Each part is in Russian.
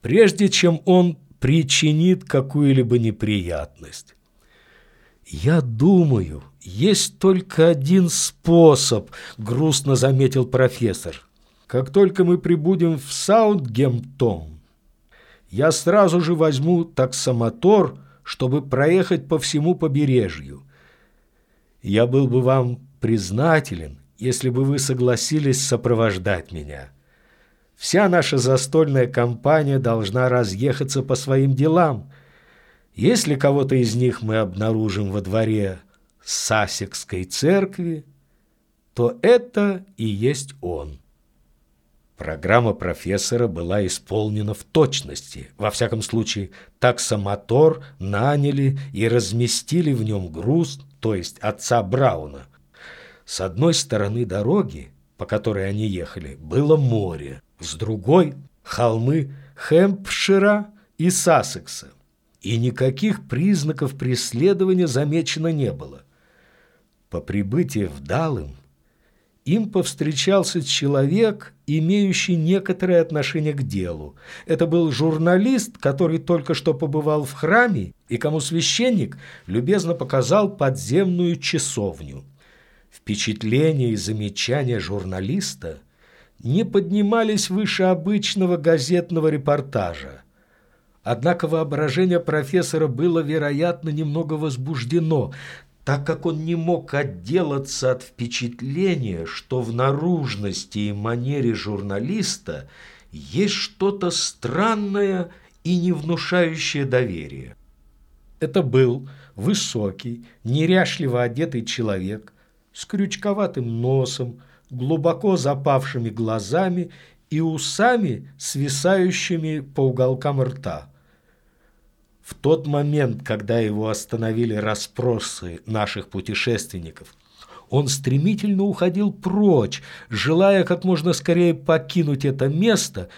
прежде чем он причинит какую-либо неприятность. «Я думаю, есть только один способ», — грустно заметил профессор. «Как только мы прибудем в Саутгемптон, я сразу же возьму таксомотор, чтобы проехать по всему побережью. Я был бы вам признателен, если бы вы согласились сопровождать меня. Вся наша застольная компания должна разъехаться по своим делам. Если кого-то из них мы обнаружим во дворе Сасекской церкви, то это и есть он. Программа профессора была исполнена в точности. Во всяком случае, таксомотор наняли и разместили в нем груз, то есть отца Брауна. С одной стороны дороги, по которой они ехали, было море, с другой – холмы Хэмпшира и Сассекса. И никаких признаков преследования замечено не было. По прибытии в Далым им повстречался человек, имеющий некоторое отношение к делу. Это был журналист, который только что побывал в храме и кому священник любезно показал подземную часовню. Впечатления и замечания журналиста не поднимались выше обычного газетного репортажа. Однако воображение профессора было, вероятно, немного возбуждено, так как он не мог отделаться от впечатления, что в наружности и манере журналиста есть что-то странное и не внушающее доверия. Это был высокий, неряшливо одетый человек с крючковатым носом, глубоко запавшими глазами и усами, свисающими по уголкам рта. В тот момент, когда его остановили расспросы наших путешественников, он стремительно уходил прочь, желая как можно скорее покинуть это место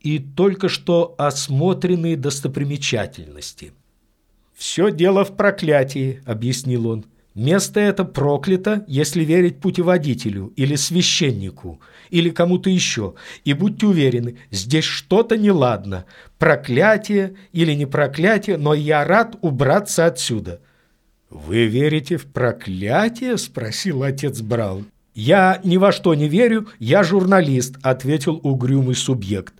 и только что осмотренные достопримечательности. «Все дело в проклятии», — объяснил он. Место это проклято, если верить путеводителю или священнику, или кому-то еще. И будьте уверены, здесь что-то неладно. Проклятие или не проклятие, но я рад убраться отсюда». «Вы верите в проклятие?» – спросил отец Браун. «Я ни во что не верю, я журналист», – ответил угрюмый субъект.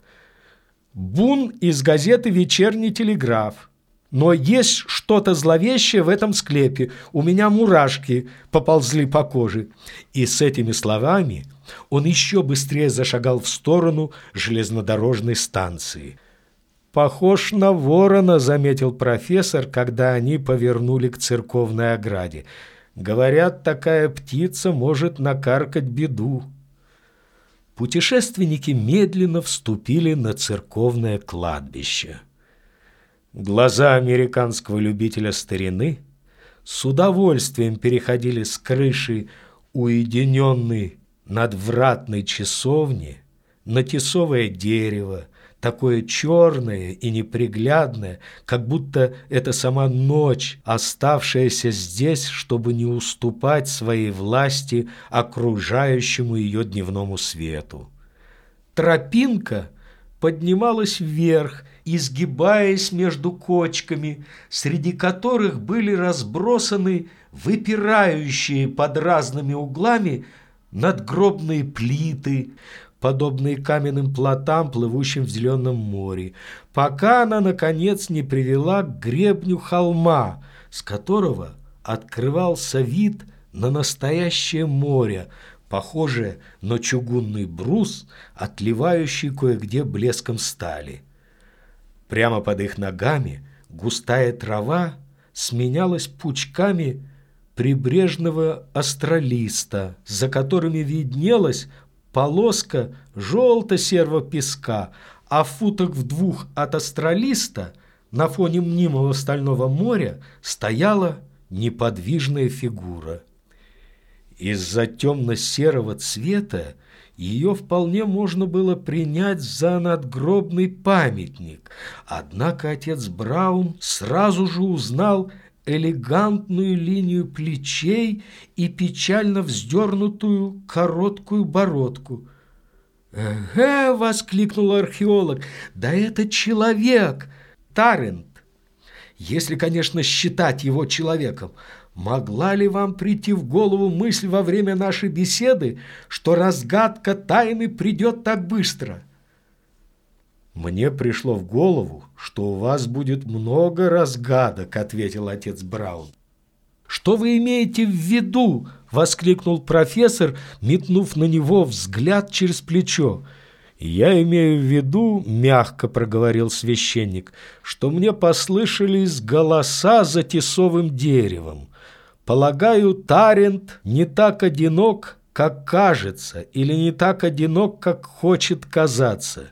«Бун из газеты «Вечерний телеграф». Но есть что-то зловещее в этом склепе. У меня мурашки поползли по коже. И с этими словами он еще быстрее зашагал в сторону железнодорожной станции. «Похож на ворона», — заметил профессор, когда они повернули к церковной ограде. «Говорят, такая птица может накаркать беду». Путешественники медленно вступили на церковное кладбище. Глаза американского любителя старины с удовольствием переходили с крыши уединенной надвратной часовни на тесовое дерево, такое черное и неприглядное, как будто это сама ночь, оставшаяся здесь, чтобы не уступать своей власти окружающему ее дневному свету. Тропинка поднималась вверх, изгибаясь между кочками, среди которых были разбросаны выпирающие под разными углами надгробные плиты, подобные каменным плотам, плывущим в зеленом море, пока она, наконец, не привела к гребню холма, с которого открывался вид на настоящее море, похожее на чугунный брус, отливающий кое-где блеском стали. Прямо под их ногами густая трава сменялась пучками прибрежного астролиста, за которыми виднелась полоска желто-серого песка, а в футах в двух от астролиста на фоне мнимого стального моря стояла неподвижная фигура. Из-за темно-серого цвета ее вполне можно было принять за надгробный памятник. Однако отец Браун сразу же узнал элегантную линию плечей и печально вздернутую короткую бородку. «Эге!» — воскликнул археолог. «Да это человек! Тарент! Если, конечно, считать его человеком. Могла ли вам прийти в голову мысль во время нашей беседы, что разгадка тайны придет так быстро?» «Мне пришло в голову, что у вас будет много разгадок», — ответил отец Браун. «Что вы имеете в виду?» — воскликнул профессор, метнув на него взгляд через плечо. «Я имею в виду, — мягко проговорил священник, — что мне послышались голоса за тесовым деревом. Полагаю, Тарент не так одинок, как кажется, или не так одинок, как хочет казаться».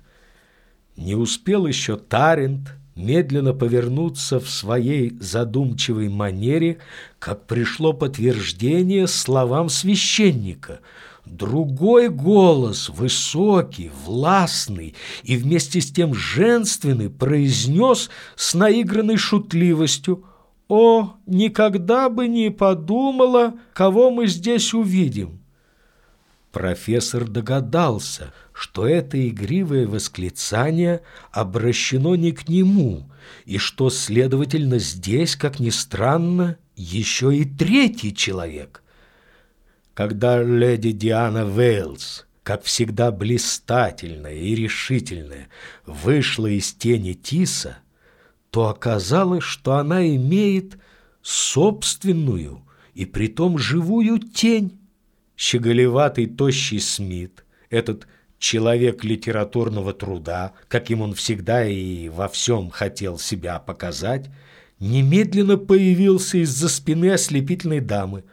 Не успел еще Тарент медленно повернуться в своей задумчивой манере, как пришло подтверждение словам священника. Другой голос, высокий, властный и вместе с тем женственный, произнес с наигранной шутливостью «О, никогда бы не подумала, кого мы здесь увидим!» Профессор догадался, что это игривое восклицание обращено не к нему, и что, следовательно, здесь, как ни странно, еще и третий человек. Когда леди Диана Вейлс, как всегда блистательная и решительная, вышла из тени Тиса, то оказалось, что она имеет собственную и притом живую тень, щеголеватый тощий Смит, этот человек литературного труда, каким он всегда и во всем хотел себя показать, немедленно появился из-за спины ослепительной дамы.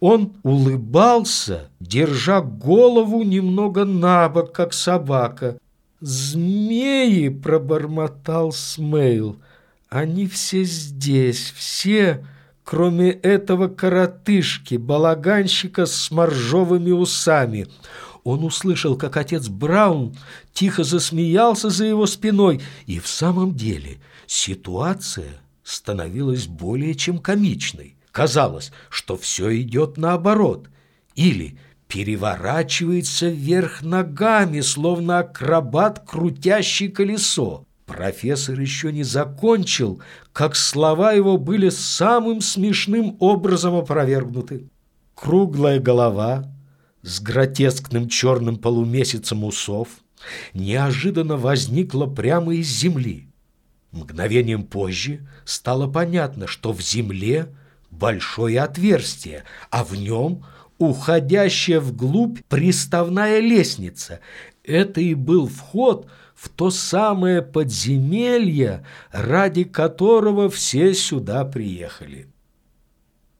Он улыбался, держа голову немного на бок, как собака. «Змеи!» — пробормотал Смейл. «Они все здесь, все!» кроме этого коротышки, балаганщика с моржовыми усами. Он услышал, как отец Браун тихо засмеялся за его спиной, и в самом деле ситуация становилась более чем комичной. Казалось, что все идет наоборот, или переворачивается вверх ногами, словно акробат, крутящий колесо. Профессор еще не закончил, как слова его были самым смешным образом опровергнуты. Круглая голова с гротескным черным полумесяцем усов неожиданно возникла прямо из земли. Мгновением позже стало понятно, что в земле большое отверстие, а в нем уходящая вглубь приставная лестница. Это и был вход – в то самое подземелье, ради которого все сюда приехали.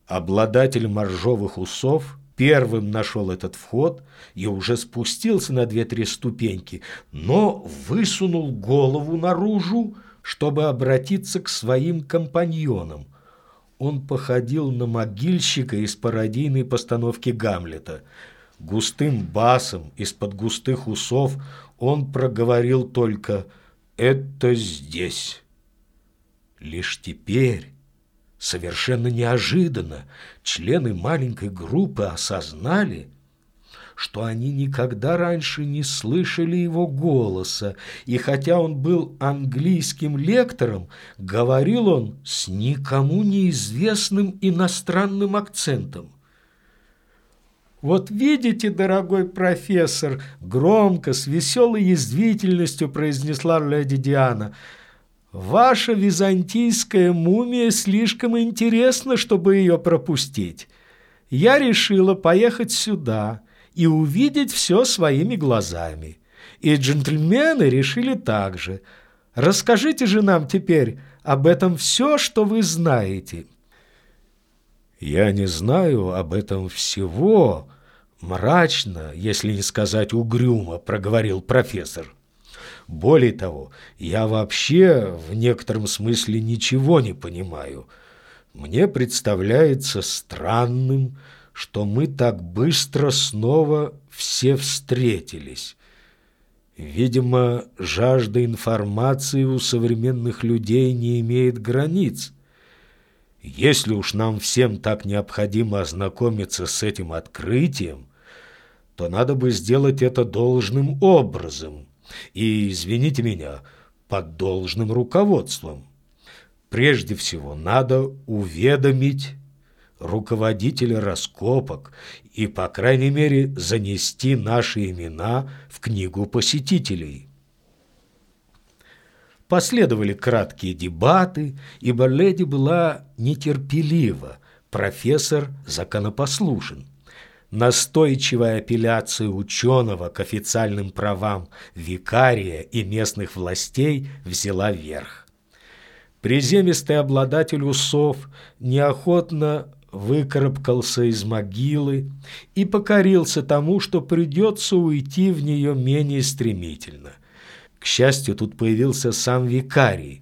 Обладатель моржовых усов первым нашел этот вход и уже спустился на две-три ступеньки, но высунул голову наружу, чтобы обратиться к своим компаньонам. Он походил на могильщика из пародийной постановки Гамлета. Густым басом из-под густых усов он проговорил только «это здесь». Лишь теперь, совершенно неожиданно, члены маленькой группы осознали, что они никогда раньше не слышали его голоса, и хотя он был английским лектором, говорил он с никому неизвестным иностранным акцентом. «Вот видите, дорогой профессор!» — громко, с веселой язвительностью произнесла леди Диана. «Ваша византийская мумия слишком интересна, чтобы ее пропустить. Я решила поехать сюда и увидеть все своими глазами. И джентльмены решили так же. Расскажите же нам теперь об этом все, что вы знаете». «Я не знаю об этом всего», Мрачно, если не сказать угрюмо, проговорил профессор. Более того, я вообще в некотором смысле ничего не понимаю. Мне представляется странным, что мы так быстро снова все встретились. Видимо, жажда информации у современных людей не имеет границ. Если уж нам всем так необходимо ознакомиться с этим открытием, то надо бы сделать это должным образом. И, извините меня, под должным руководством. Прежде всего, надо уведомить руководителя раскопок и, по крайней мере, занести наши имена в книгу посетителей. Последовали краткие дебаты, ибо леди была нетерпелива, профессор законопослушен. Настойчивая апелляция ученого к официальным правам викария и местных властей взяла верх. Приземистый обладатель усов неохотно выкарабкался из могилы и покорился тому, что придется уйти в нее менее стремительно. К счастью, тут появился сам викарий.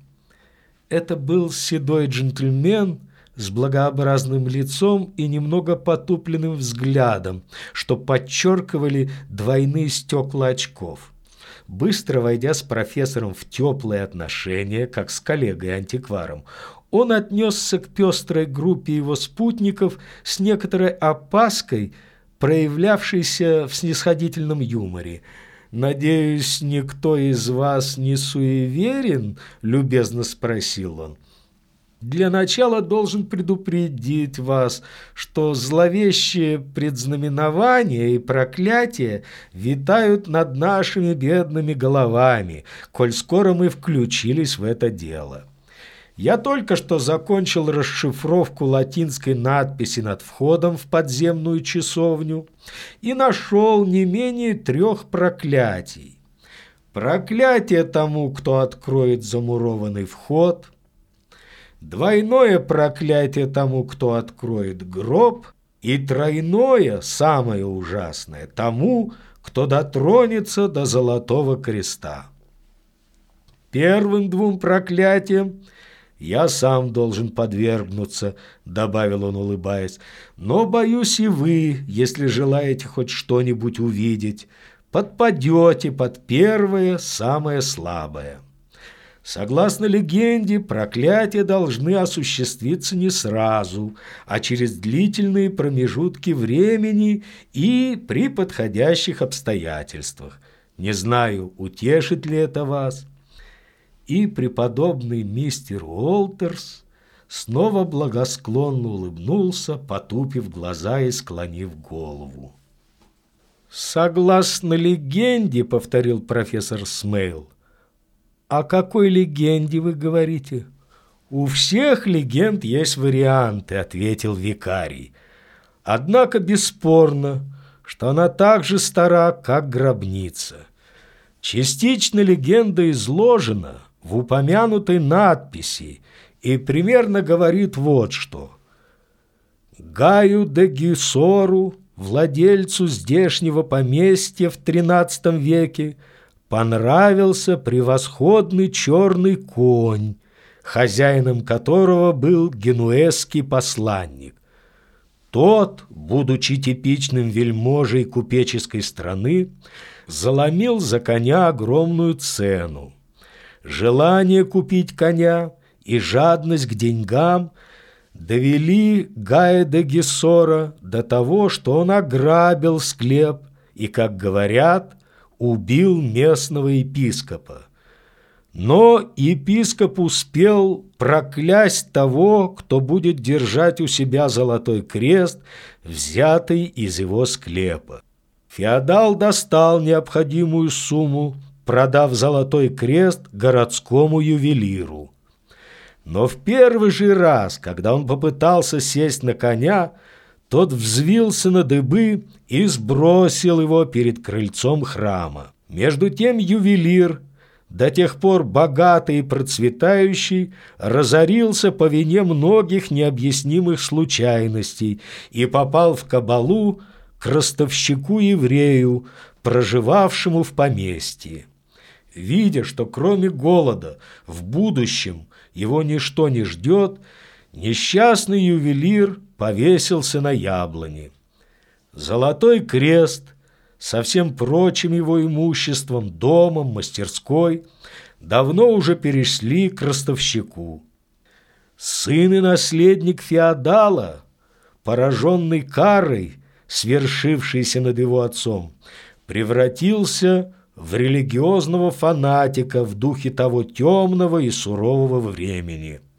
Это был седой джентльмен с благообразным лицом и немного потупленным взглядом, что подчеркивали двойные стекла очков. Быстро войдя с профессором в теплые отношения, как с коллегой-антикваром, он отнесся к пестрой группе его спутников с некоторой опаской, проявлявшейся в снисходительном юморе. «Надеюсь, никто из вас не суеверен?» – любезно спросил он. Для начала должен предупредить вас, что зловещие предзнаменования и проклятия витают над нашими бедными головами, коль скоро мы включились в это дело. Я только что закончил расшифровку латинской надписи над входом в подземную часовню и нашел не менее трех проклятий. Проклятие тому, кто откроет замурованный вход, двойное проклятие тому, кто откроет гроб, и тройное, самое ужасное, тому, кто дотронется до золотого креста. Первым двум проклятиям «Я сам должен подвергнуться», — добавил он, улыбаясь. «Но боюсь и вы, если желаете хоть что-нибудь увидеть, подпадете под первое, самое слабое». Согласно легенде, проклятия должны осуществиться не сразу, а через длительные промежутки времени и при подходящих обстоятельствах. Не знаю, утешит ли это вас и преподобный мистер Уолтерс снова благосклонно улыбнулся, потупив глаза и склонив голову. «Согласно легенде», — повторил профессор Смейл. «О какой легенде вы говорите?» «У всех легенд есть варианты», — ответил викарий. «Однако бесспорно, что она так же стара, как гробница. Частично легенда изложена, в упомянутой надписи и примерно говорит вот что. Гаю де Гюсору, владельцу здешнего поместья в XIII веке, понравился превосходный черный конь, хозяином которого был генуэзский посланник. Тот, будучи типичным вельможей купеческой страны, заломил за коня огромную цену желание купить коня и жадность к деньгам довели Гая де Гессора до того, что он ограбил склеп и, как говорят, убил местного епископа. Но епископ успел проклясть того, кто будет держать у себя золотой крест, взятый из его склепа. Феодал достал необходимую сумму продав золотой крест городскому ювелиру. Но в первый же раз, когда он попытался сесть на коня, тот взвился на дыбы и сбросил его перед крыльцом храма. Между тем ювелир, до тех пор богатый и процветающий, разорился по вине многих необъяснимых случайностей и попал в кабалу к ростовщику-еврею, проживавшему в поместье. Видя, что кроме голода в будущем его ничто не ждет, несчастный ювелир повесился на яблоне. Золотой крест со всем прочим его имуществом, домом, мастерской, давно уже перешли к ростовщику. Сын и наследник феодала, пораженный карой, свершившийся над его отцом, превратился в религиозного фанатика в духе того темного и сурового времени –